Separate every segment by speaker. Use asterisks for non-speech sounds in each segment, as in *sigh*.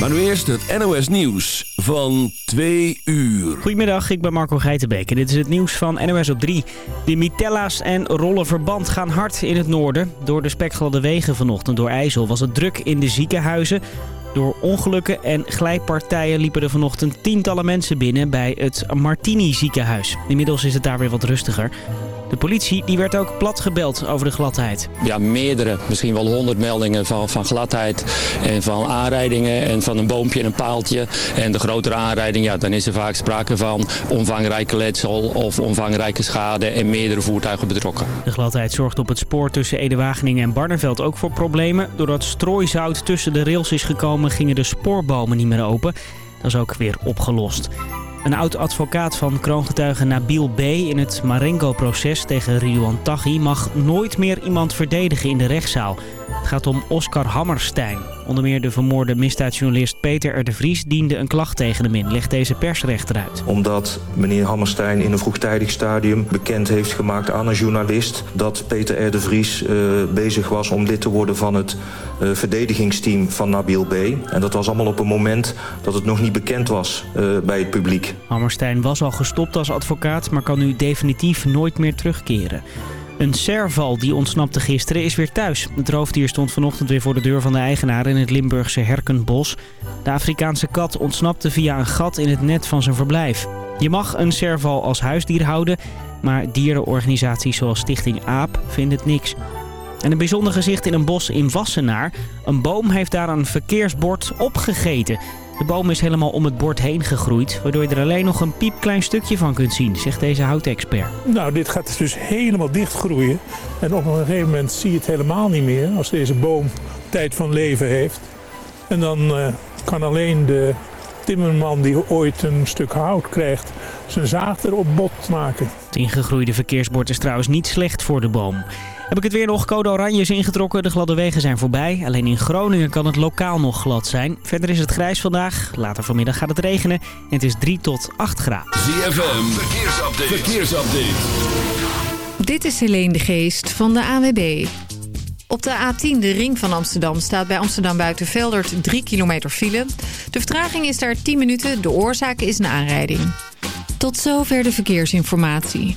Speaker 1: Maar nu eerst het NOS Nieuws van 2 uur.
Speaker 2: Goedemiddag, ik ben Marco Geitenbeek en dit is het nieuws van NOS op 3. De mitella's en rollenverband gaan hard in het noorden. Door de spekgladde wegen vanochtend door IJssel was het druk in de ziekenhuizen. Door ongelukken en glijpartijen liepen er vanochtend tientallen mensen binnen bij het Martini ziekenhuis. Inmiddels is het daar weer wat rustiger. De politie die werd ook plat gebeld over de gladheid.
Speaker 3: Ja, meerdere, misschien wel honderd meldingen van, van gladheid en van aanrijdingen en van een boompje en een paaltje. En de grotere aanrijding, ja, dan is er vaak sprake van omvangrijke letsel of omvangrijke schade en meerdere voertuigen betrokken.
Speaker 2: De gladheid zorgt op het spoor tussen Ede-Wageningen en Barneveld ook voor problemen. Doordat strooizout tussen de rails is gekomen gingen de spoorbomen niet meer open. Dat is ook weer opgelost. Een oud-advocaat van kroongetuige Nabil B. in het Marengo-proces tegen Ridouan Taghi mag nooit meer iemand verdedigen in de rechtszaal. Het gaat om Oscar Hammerstein. Onder meer de vermoorde misdaadjournalist Peter R. de Vries diende een klacht tegen hem in, legt deze persrechter uit.
Speaker 4: Omdat meneer Hammerstein in een vroegtijdig stadium bekend heeft gemaakt aan een journalist... dat Peter R. de Vries uh, bezig was om lid te worden van het uh, verdedigingsteam van Nabil B. En dat was allemaal op een moment dat het nog niet bekend was uh, bij het publiek.
Speaker 2: Hammerstein was al gestopt als advocaat, maar kan nu definitief nooit meer terugkeren. Een serval die ontsnapte gisteren is weer thuis. Het roofdier stond vanochtend weer voor de deur van de eigenaar in het Limburgse Herkenbos. De Afrikaanse kat ontsnapte via een gat in het net van zijn verblijf. Je mag een serval als huisdier houden, maar dierenorganisaties zoals Stichting AAP vinden het niks. En een bijzonder gezicht in een bos in Wassenaar. Een boom heeft daar een verkeersbord opgegeten. De boom is helemaal om het bord heen gegroeid, waardoor je er alleen nog een piepklein stukje van kunt zien, zegt deze houtexpert.
Speaker 5: Nou, dit gaat dus helemaal dichtgroeien. En op een gegeven moment zie je het helemaal niet meer als deze boom tijd van leven heeft. En dan uh, kan alleen de timmerman die ooit een stuk hout krijgt, zijn zaag erop bot maken.
Speaker 2: Het ingegroeide verkeersbord is trouwens niet slecht voor de boom. Heb ik het weer nog code oranje is ingetrokken. De gladde wegen zijn voorbij. Alleen in Groningen kan het lokaal nog glad zijn. Verder is het grijs vandaag. Later vanmiddag gaat het regenen. En het is 3 tot 8 graden.
Speaker 1: ZFM, verkeersupdate. verkeersupdate.
Speaker 6: Dit is Helene de Geest van de AWB. Op de A10, de ring van Amsterdam, staat bij Amsterdam Buitenveldert 3 kilometer file. De vertraging is daar 10 minuten. De oorzaak is een aanrijding. Tot zover de verkeersinformatie.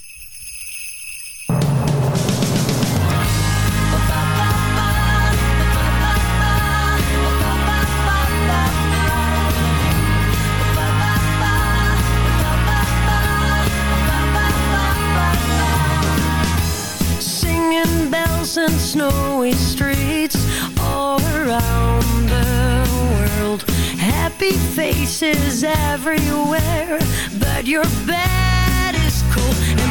Speaker 7: Snowy streets all around the world. Happy faces everywhere, but your bed is cold.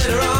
Speaker 8: Later on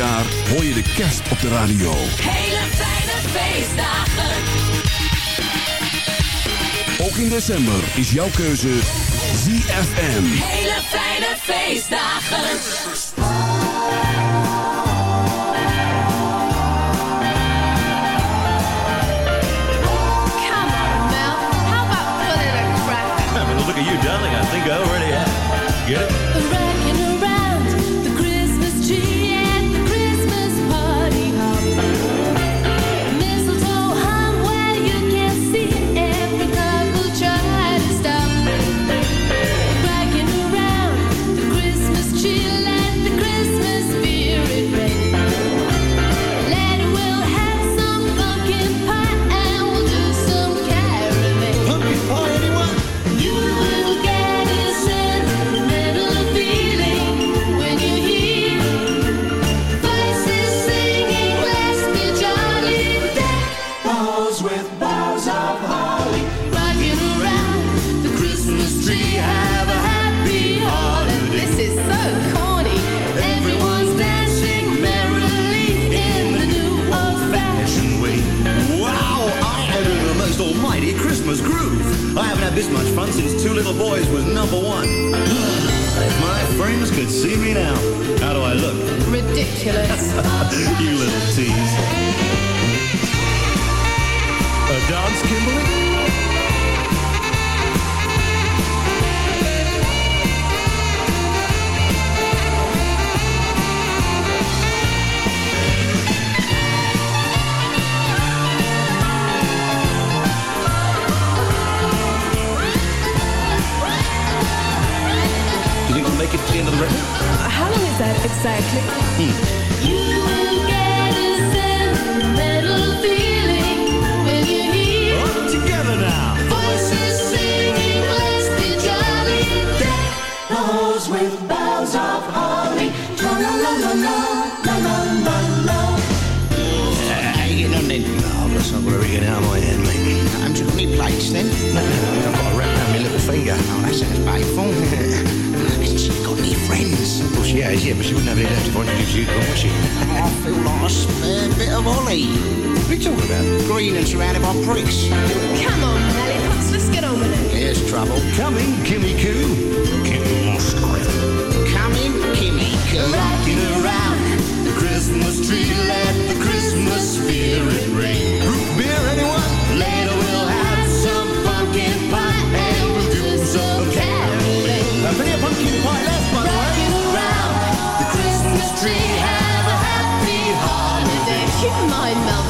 Speaker 1: jaar hoor je de kerst op de radio.
Speaker 8: Hele fijne feestdagen.
Speaker 1: Ook in december is jouw keuze ZFM.
Speaker 8: Hele fijne feestdagen.
Speaker 9: Come on, Mel. How about putting a crack?
Speaker 10: Look at you, darling. I think I already have. Get it? right hand, mate.
Speaker 11: I'm just me plates then.
Speaker 10: No, no, no, I've got a wrap around my little finger.
Speaker 11: Oh, that sounds painful. Has she got any friends?
Speaker 10: Well, she has, yeah, but she wouldn't have any left if I introduced you, would she?
Speaker 11: I feel like a spare bit of Ollie.
Speaker 10: What are you talking about?
Speaker 11: Green and surrounded by pricks.
Speaker 9: Come on, lollipops, let's get on with it.
Speaker 11: Here's trouble.
Speaker 10: Coming, Kimmy Coo. Kimmy Moscow.
Speaker 11: Coming, Kimmy Coo.
Speaker 10: Rocking around the Christmas tree, let the Christmas spirit ring.
Speaker 9: Mind
Speaker 12: melt.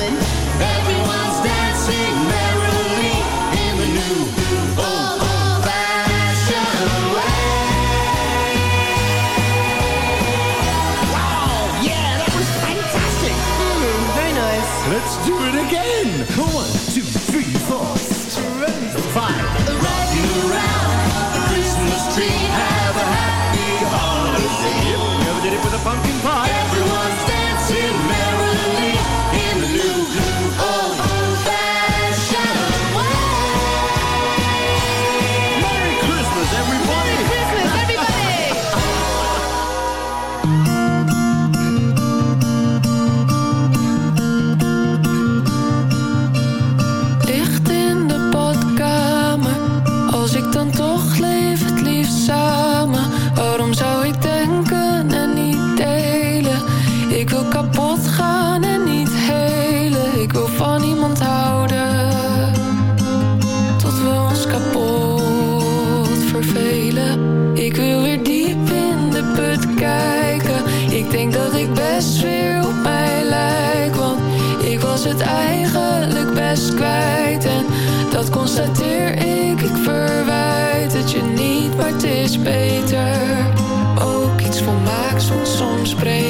Speaker 12: Ik denk dat ik best weer op mij lijk Want ik was het eigenlijk best kwijt En dat constateer ik, ik verwijt het je niet Maar het is beter Ook iets volmaaks moet soms spreken.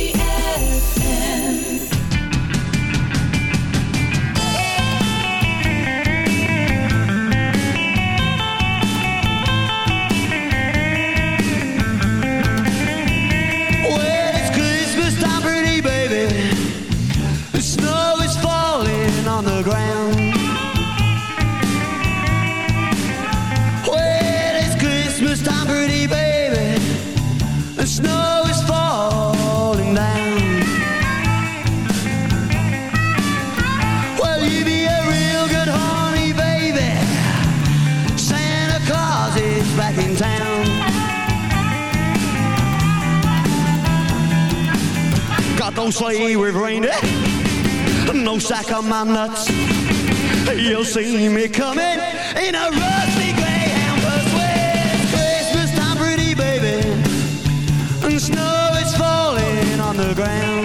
Speaker 13: Don't with reindeer. No sack on my nuts. You'll see me coming in a rusty greyhound bus. It's Christmas time, pretty baby. And snow is falling on the ground.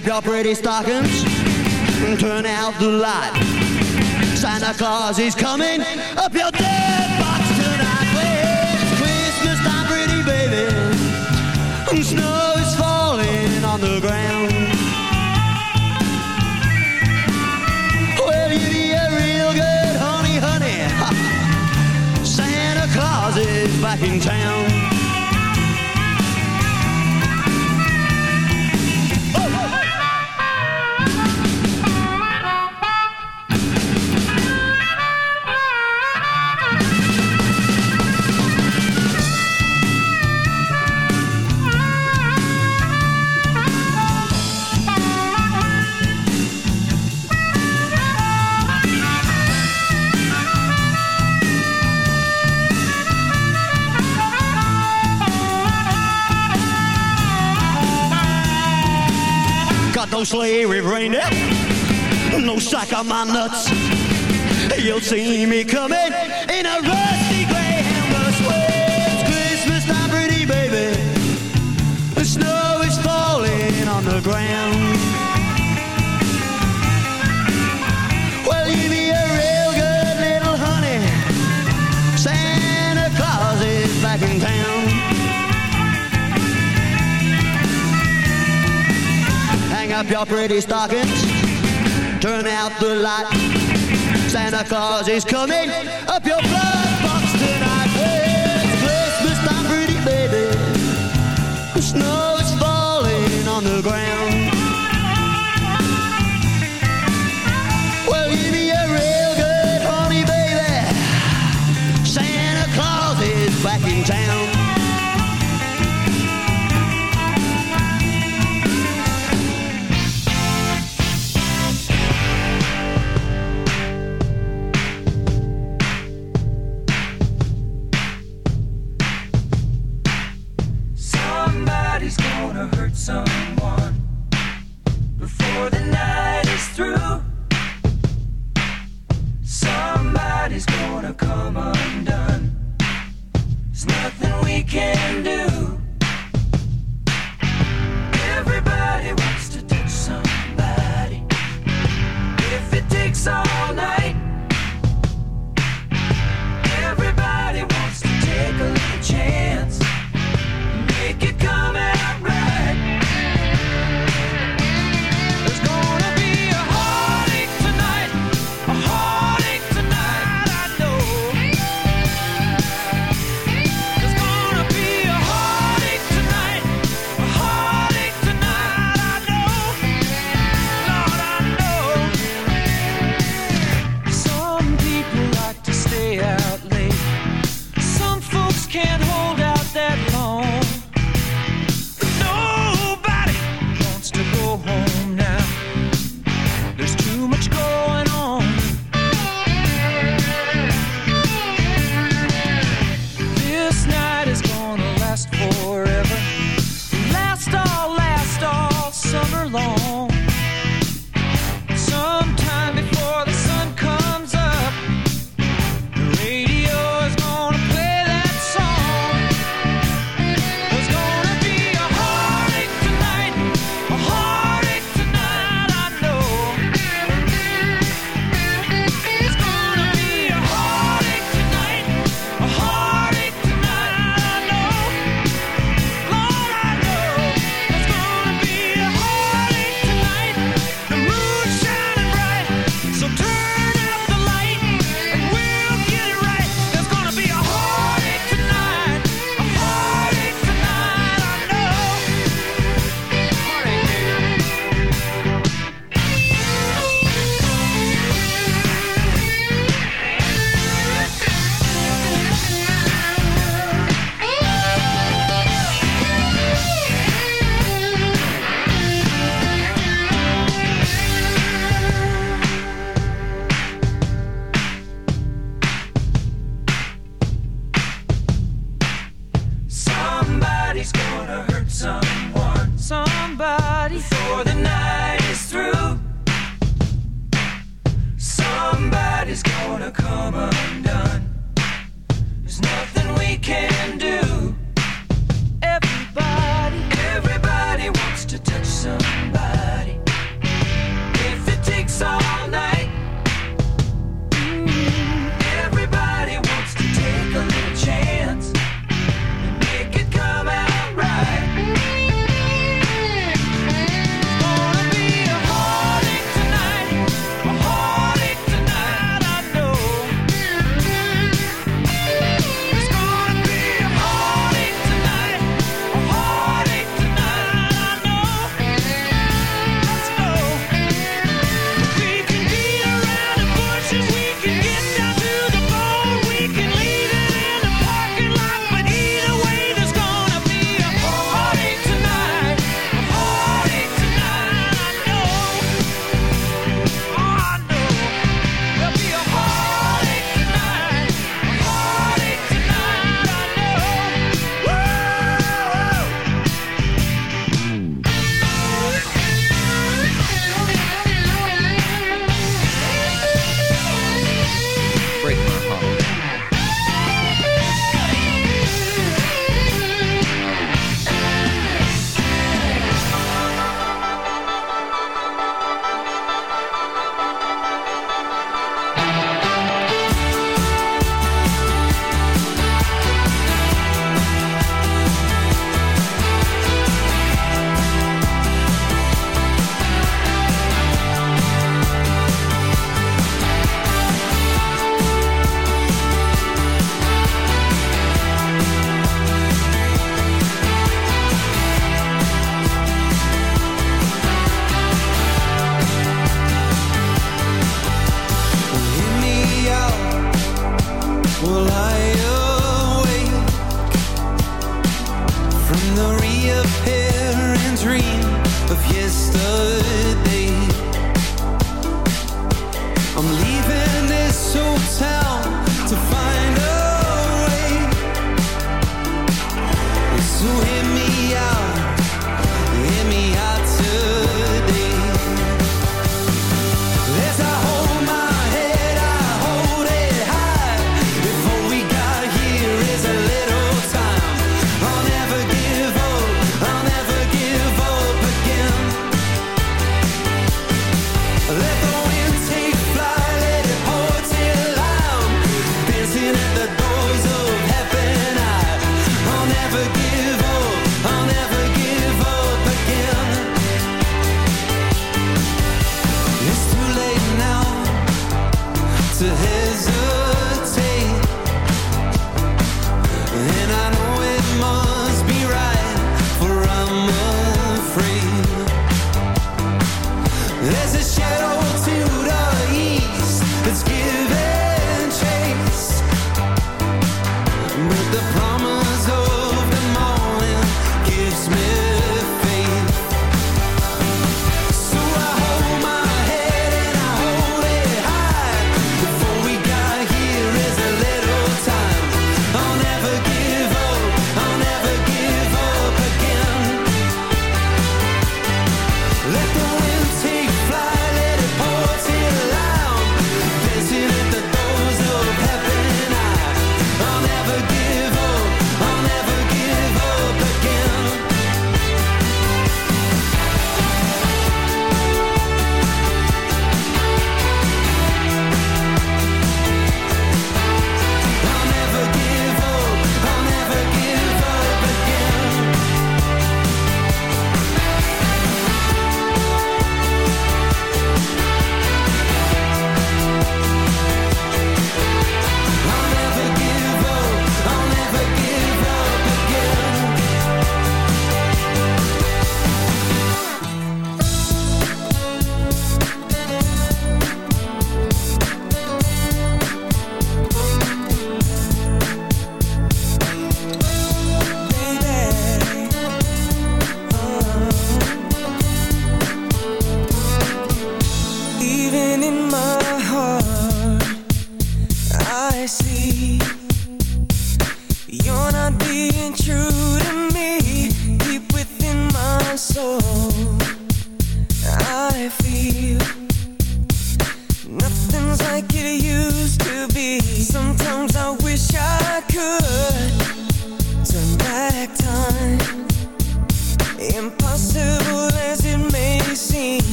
Speaker 13: up your pretty stockings and turn out the light. Santa Claus is coming up your dead box tonight. It's Christmas time, pretty baby. And snow is falling on the ground. Well, you be a real good honey, honey. *laughs* Santa Claus is back in town. no slavery brain dead. No sack on my nuts. You'll see me coming in a rusty gray hammer it's Christmas time, pretty baby. The snow is falling on the ground. up your pretty stockings. Turn out the light. Santa Claus is coming up your.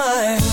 Speaker 7: Games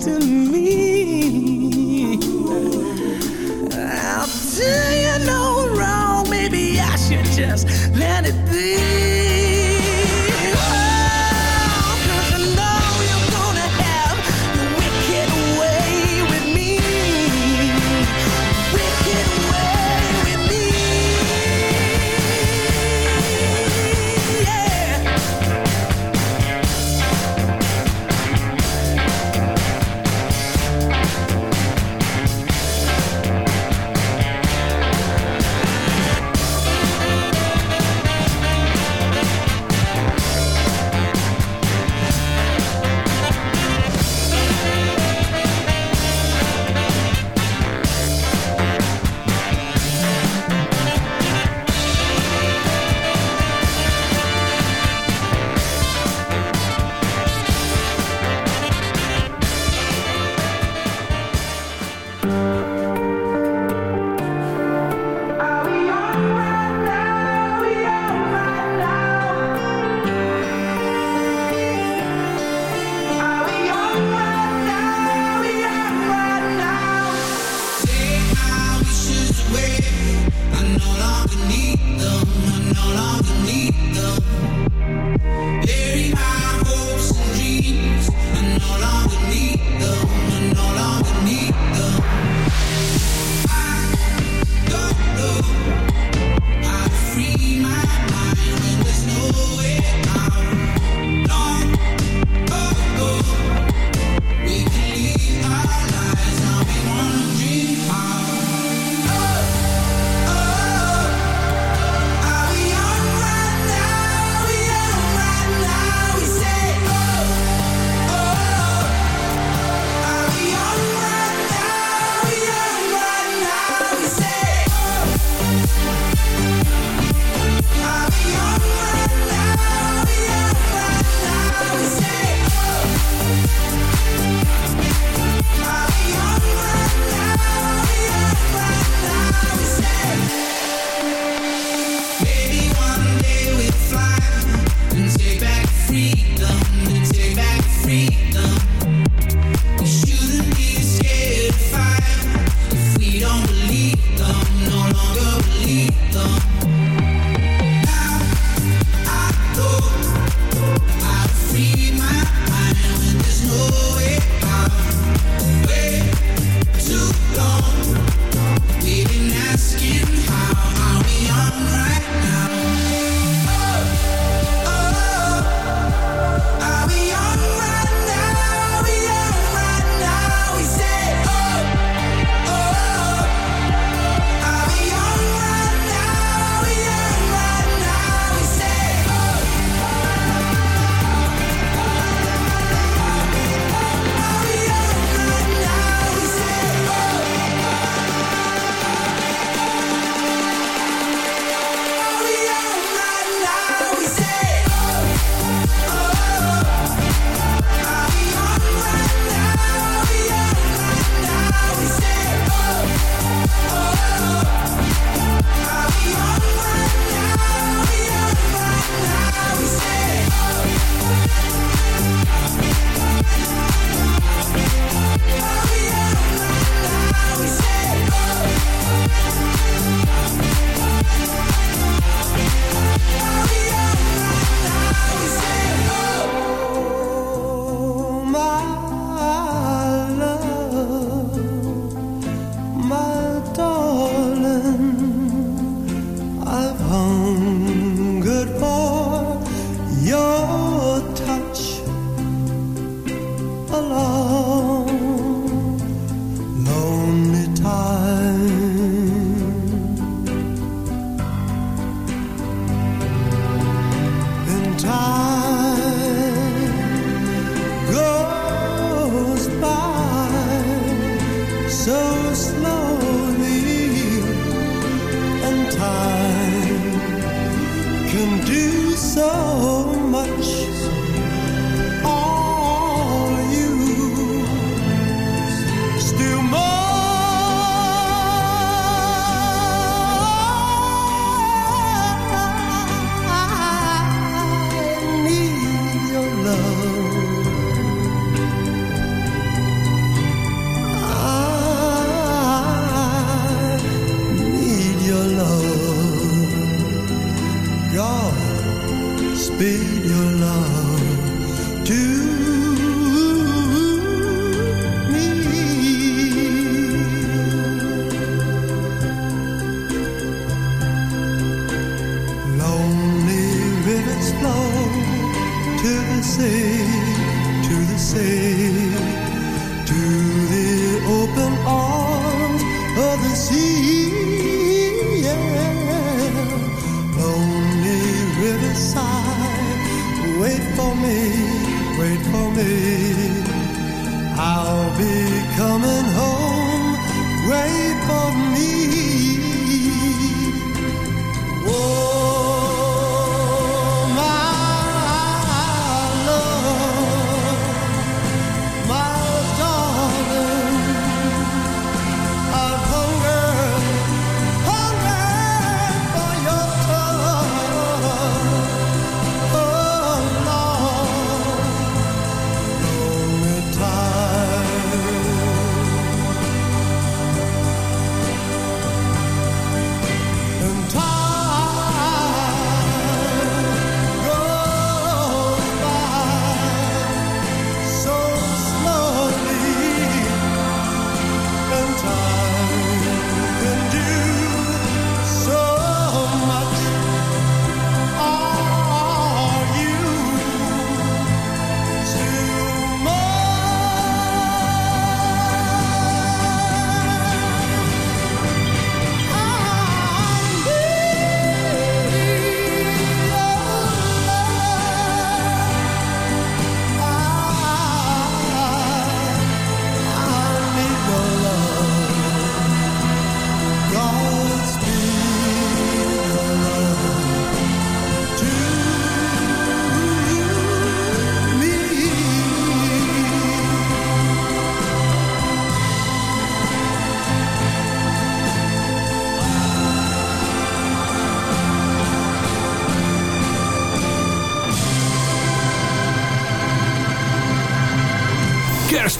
Speaker 7: to me.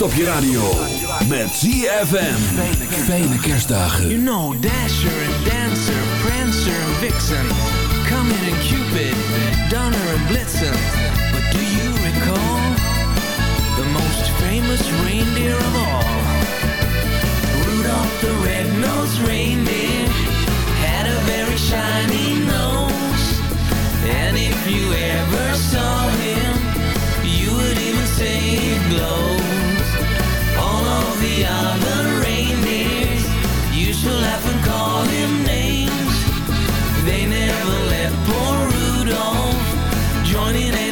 Speaker 1: Op je radio. Met ZFM. Fijne kerstdagen.
Speaker 7: You know Dasher and Dancer, Prancer and Vixen, Comet and Cupid, Donner and Blitzen. But do you recall the most famous reindeer of all? Rudolph the red-nosed reindeer had a very shiny nose. And if you ever saw him, you would even say it glows. The other reindeers laugh and call him names. They never let poor Rudolph join in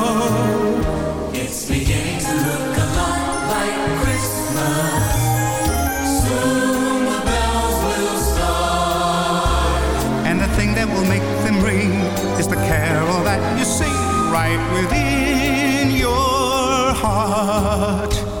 Speaker 14: You sing right within your heart.